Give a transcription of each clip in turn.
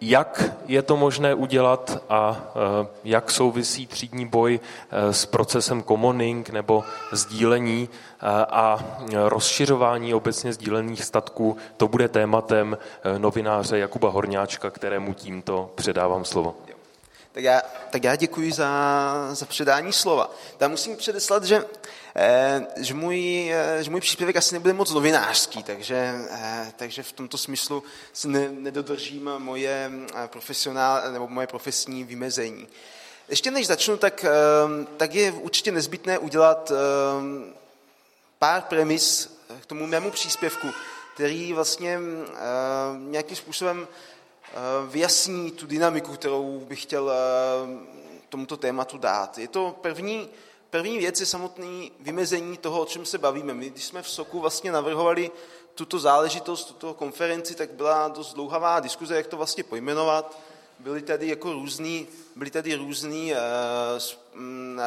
jak je to možné udělat a jak souvisí třídní boj s procesem commoning nebo sdílení a rozšiřování obecně sdílených statků, to bude tématem novináře Jakuba Horňáčka, kterému tímto předávám slovo. Tak já, tak já děkuji za, za předání slova. Já musím předeslat, že, eh, že, můj, eh, že můj příspěvek asi nebude moc novinářský, takže, eh, takže v tomto smyslu ne, nedodržím moje, profesionál, nebo moje profesní vymezení. Ještě než začnu, tak, tak je určitě nezbytné udělat pár premis k tomu mému příspěvku, který vlastně nějakým způsobem vyjasní tu dynamiku, kterou bych chtěl eh, tomuto tématu dát. Je to první, první věc je samotný vymezení toho, o čem se bavíme. My, když jsme v SOKu vlastně navrhovali tuto záležitost, tuto konferenci, tak byla dost dlouhavá diskuze, jak to vlastně pojmenovat. Byly tady jako různý, byly tady různý uh,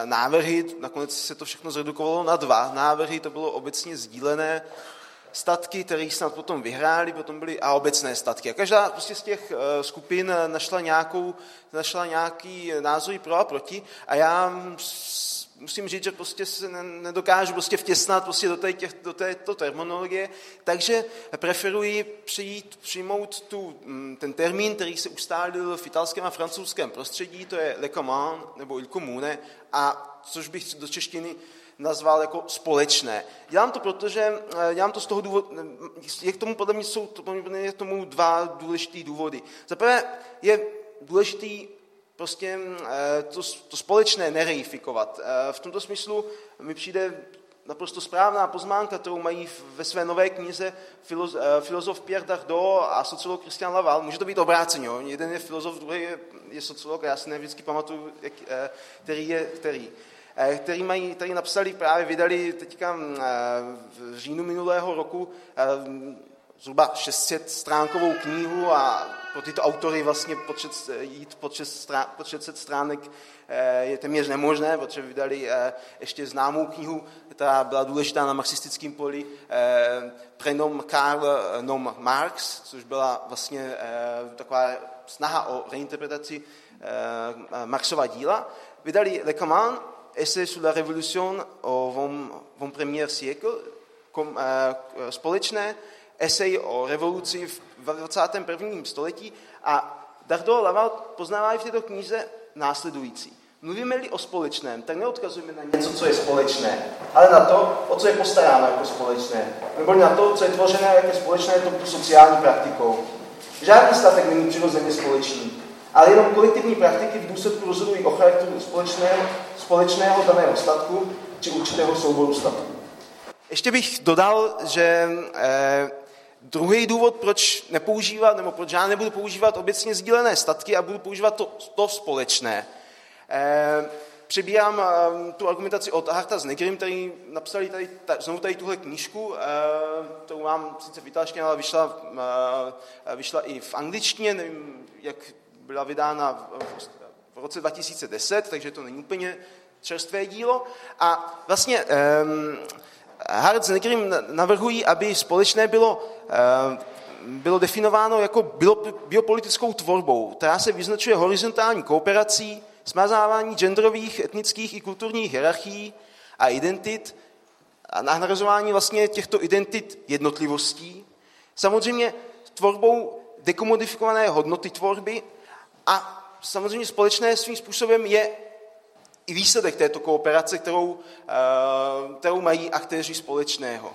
návrhy, nakonec se to všechno zredukovalo na dva návrhy, to bylo obecně sdílené statky, které snad potom vyhráli, potom byly a obecné statky. A každá prostě z těch eh, skupin našla, nějakou, našla nějaký názor pro a proti. A já musím říct, že prostě se nedokážu prostě vtěsnat prostě do, té, těch, do této terminologie, takže preferuji přijít, přijmout tu, mm, ten termín, který se ustálil v italském a francouzském prostředí, to je le commun nebo il comune, a což bych do češtiny nazval jako společné. Dělám to proto, že eh, dělám to z toho důvodu, je k tomu podle mě jsou je k tomu dva důležité důvody. Za prvé je důležitý prostě eh, to, to společné nereifikovat. Eh, v tomto smyslu mi přijde naprosto správná pozmánka, kterou mají ve své nové knize filozof Pierre Dardot a sociolog Christian Laval. Může to být obráceně, jo? jeden je filozof, druhý je, je sociolog, já si nevždycky pamatuju, jak, který je který. Eh, který, mají, který napsali, právě vydali teďka mm, eh, v říjnu minulého roku eh, zhruba 600 stránkovou knihu a pro tyto autory vlastně počet, jít pod 600 stránek je téměř nemožné, protože vydali ještě známou knihu, která byla důležitá na marxistickém poli, Prenom Karl nom Marx, což byla vlastně taková snaha o reinterpretaci Marxova díla. Vydali Le Command, essai sur la révolution au 21. siècle, eh, společné esej o revoluci v 21. století a Dardo Laval poznává v této knize následující. Mluvíme-li o společném, tak neodkazujeme na něco, co je společné, ale na to, o co je postaráno jako společné, nebo na to, co je tvořené jako společné touto sociální praktikou. Žádný statek není přirozeně společný ale jenom kolektivní praktiky v důsledku rozhodují o charakteru společného, společného daného statku či určitého souboru statků. Ještě bych dodal, že eh, druhý důvod, proč nepoužívat, nebo proč já nebudu používat obecně sdílené statky a budu používat to, to společné. Eh, přibírám eh, tu argumentaci od Harta s Negrim, který napsali tady, ta, znovu tady tuhle knížku, eh, kterou mám sice v italštině, ale vyšla, eh, vyšla i v angličtině, nevím, jak byla vydána v roce 2010, takže to není úplně čerstvé dílo. A vlastně um, Hart s navrhují, aby společné bylo, um, bylo definováno jako biopolitickou tvorbou, která se vyznačuje horizontální kooperací, smazávání genderových, etnických i kulturních hierarchií a identit a nahrazování vlastně těchto identit jednotlivostí. Samozřejmě tvorbou dekomodifikované hodnoty tvorby a samozřejmě společné svým způsobem je i výsledek této kooperace, kterou, eh, kterou mají aktéři společného.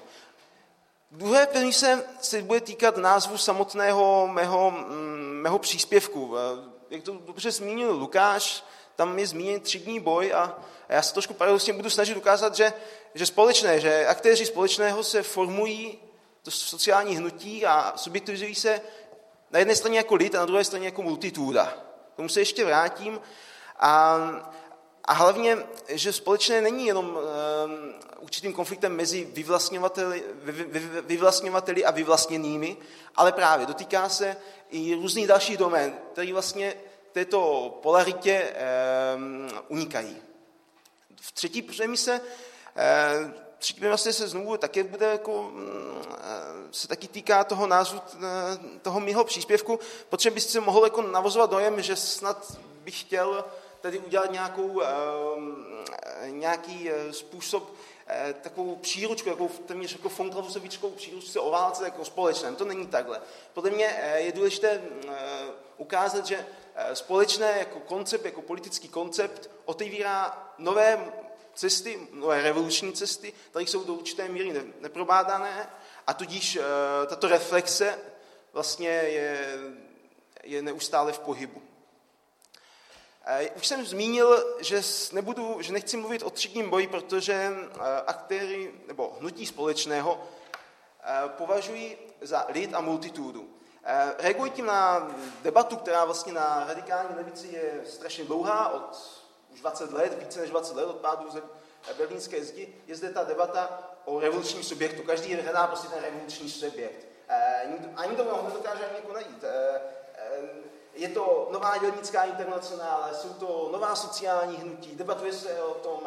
Druhé první se, se bude týkat názvu samotného mého, mm, mého příspěvku. Eh, jak to dobře zmínil Lukáš, tam je zmíněn třídní boj a, já se trošku paradoxně budu snažit ukázat, že, že společné, že aktéři společného se formují do sociální hnutí a subjektivizují se na jedné straně jako lid a na druhé straně jako multituda. K tomu se ještě vrátím. A, a hlavně, že společné není jenom um, určitým konfliktem mezi vyvlastňovateli, vy, vy, vyvlastňovateli a vyvlastněnými, ale právě dotýká se i různých dalších domén, které vlastně této polaritě um, unikají. V třetí premise, uh, třetí premise se znovu také bude jako, um, se taky týká toho názvu toho mého příspěvku, protože byste se mohl jako navozovat dojem, že snad bych chtěl tady udělat nějakou, nějaký způsob, takovou příručku, takovou téměř jako fonklausovickou příručku o válce jako společném. To není takhle. Podle mě je důležité ukázat, že společné jako koncept, jako politický koncept otevírá nové cesty, nové revoluční cesty, které jsou do určité míry neprobádané a tudíž eh, tato reflexe vlastně je, je neustále v pohybu. Eh, už jsem zmínil, že, nebudu, že nechci mluvit o třídním boji, protože eh, aktéry nebo hnutí společného považují za lid a multitudu. Reagují tím na debatu, která vlastně na radikální levici je strašně dlouhá, od už 20 let, více než 20 let od pádu berlínské zdi, je zde ta debata o revolučním subjektu. Každý hledá prostě ten revoluční subjekt. Ani to ho nedokáže ani jako najít. Je to nová dělnická internacionále, jsou to nová sociální hnutí, debatuje se o tom,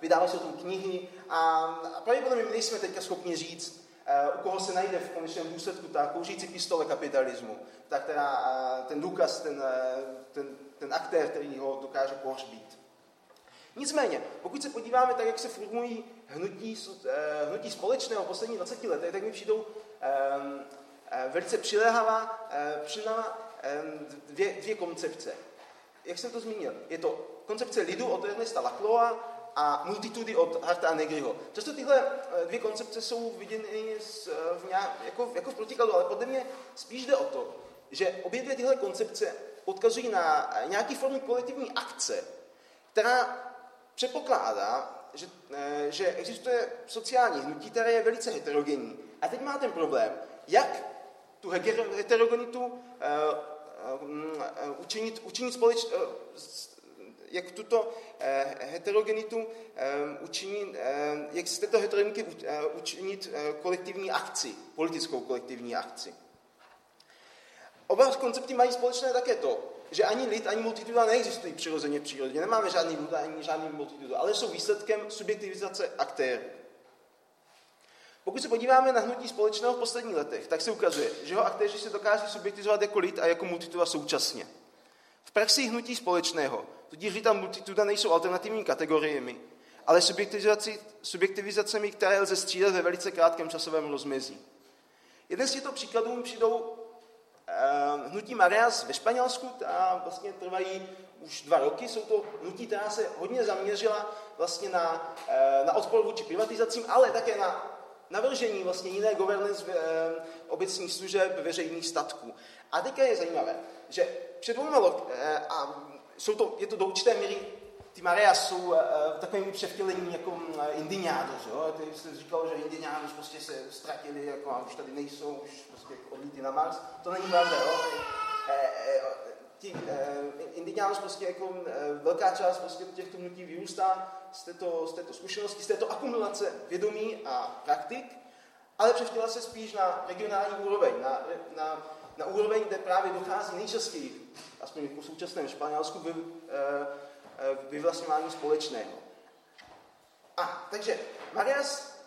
vydávají se o tom knihy a pravděpodobně my nejsme teďka schopni říct, u koho se najde v konečném důsledku ta kouřící pistole kapitalismu, ta, která, ten důkaz, ten, ten, ten aktér, který ho dokáže pohřbít. Nicméně, pokud se podíváme tak, jak se formují hnutí, eh, hnutí společného v posledních 20 letech, tak mi přijdou velice přiléhavá, přiléhavá um, dvě, dvě koncepce. Jak jsem to zmínil? Je to koncepce lidu od Ernesta Lacloa a multitudy od Harta a Negriho. Často tyhle dvě koncepce jsou viděny v nějak, jako, jako v protikladu, ale podle mě spíš jde o to, že obě dvě tyhle koncepce odkazují na nějaký formy kolektivní akce, která předpokládá, že, eh, že existuje sociální hnutí, které je velice heterogenní. A teď má ten problém, jak tu heterogenitu uh, uh, učinit, učinit společ, uh, jak tuto heterogenitu učinit, jak z této heterogenity učinit kolektivní akci, politickou kolektivní akci. Oba koncepty mají společné také to, že ani lid, ani multituda neexistují přirozeně v přírodě. Nemáme žádný lid, ani žádný multitudu, ale jsou výsledkem subjektivizace aktérů. Pokud se podíváme na hnutí společného v posledních letech, tak se ukazuje, že ho aktéři se dokáží subjektizovat jako lid a jako multituda současně. V praxi hnutí společného tudíž lid a multituda nejsou alternativní kategoriemi, ale subjektivizacemi, které lze střídat ve velice krátkém časovém rozmezí. Jeden z těchto příkladů přijdou Ehm, hnutí Marias ve Španělsku, ta vlastně trvají už dva roky, jsou to hnutí, která se hodně zaměřila vlastně na, eh, na odpor vůči privatizacím, ale také na navržení vlastně jiné governance v, eh, obecních služeb, veřejných statků. A teďka je zajímavé, že před dvěma eh, a jsou to, je to do určité míry ty Maria jsou uh, takovým převtělením jako uh, indiános, jo? Ty jste říkal, že indiános prostě se ztratili, jako a už tady nejsou, už prostě odlítli na Mars. To není pravda, jo? E, e, ti e, indiános prostě jako e, velká část prostě těchto hnutí vyrůstá z této, z této zkušenosti, z této akumulace vědomí a praktik, ale převtěla se spíš na regionální úroveň, na, na, na úroveň, kde právě dochází nejčastěji, aspoň jako v současném Španělsku, by, e, vyvlastňování společného. A takže Marias